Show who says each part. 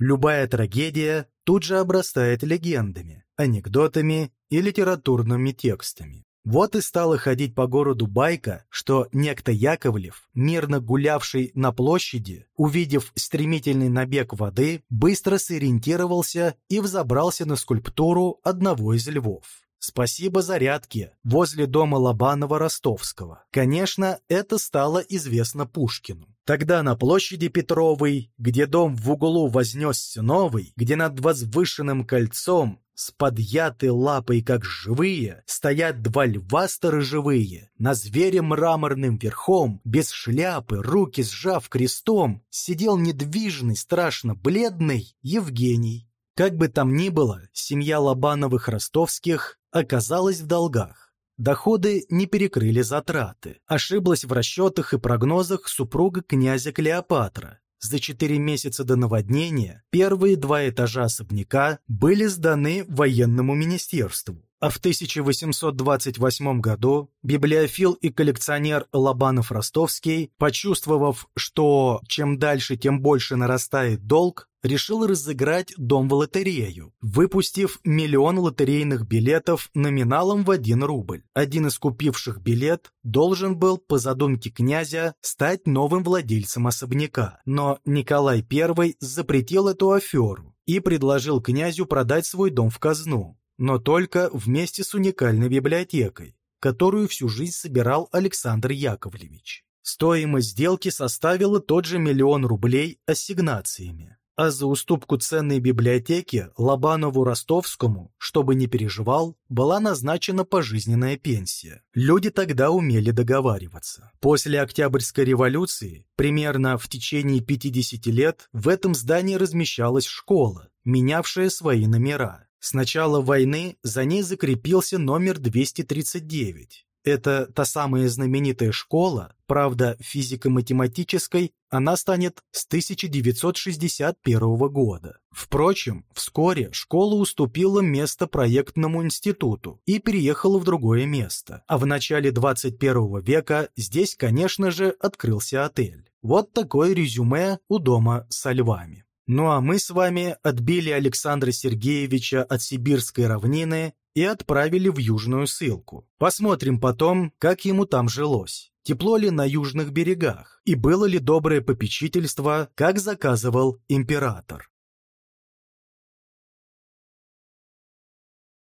Speaker 1: Любая трагедия тут же обрастает легендами, анекдотами и литературными текстами. Вот и стала ходить по городу байка, что некто Яковлев, мирно гулявший на площади, увидев стремительный набег воды, быстро сориентировался и взобрался на скульптуру одного из львов. Спасибо зарядке возле дома Лобанова-Ростовского. Конечно, это стало известно Пушкину. Тогда на площади Петровой, где дом в углу вознесся новый, где над возвышенным кольцом с подъятой лапой, как живые, стоят два льва сторожевые. На звере мраморным верхом, без шляпы, руки сжав крестом, сидел недвижный, страшно бледный Евгений. Как бы там ни было, семья Лобановых-Ростовских оказалась в долгах. Доходы не перекрыли затраты. Ошиблась в расчетах и прогнозах супруга князя Клеопатра. За четыре месяца до наводнения первые два этажа особняка были сданы военному министерству. А в 1828 году библиофил и коллекционер Лобанов-Ростовский, почувствовав, что чем дальше, тем больше нарастает долг, решил разыграть дом в лотерею, выпустив миллион лотерейных билетов номиналом в 1 рубль. Один из купивших билет должен был, по задумке князя, стать новым владельцем особняка. Но Николай I запретил эту аферу и предложил князю продать свой дом в казну, но только вместе с уникальной библиотекой, которую всю жизнь собирал Александр Яковлевич. Стоимость сделки составила тот же миллион рублей ассигнациями а за уступку ценной библиотеки Лобанову-Ростовскому, чтобы не переживал, была назначена пожизненная пенсия. Люди тогда умели договариваться. После Октябрьской революции, примерно в течение 50 лет, в этом здании размещалась школа, менявшая свои номера. С начала войны за ней закрепился номер 239. Это та самая знаменитая школа, правда, физико-математической, она станет с 1961 года. Впрочем, вскоре школа уступила место проектному институту и переехала в другое место. А в начале 21 века здесь, конечно же, открылся отель. Вот такое резюме у дома со львами. Ну а мы с вами отбили Александра Сергеевича от сибирской равнины и отправили в южную ссылку. Посмотрим потом, как ему там жилось. Тепло ли на южных берегах? И было ли доброе попечительство, как заказывал император?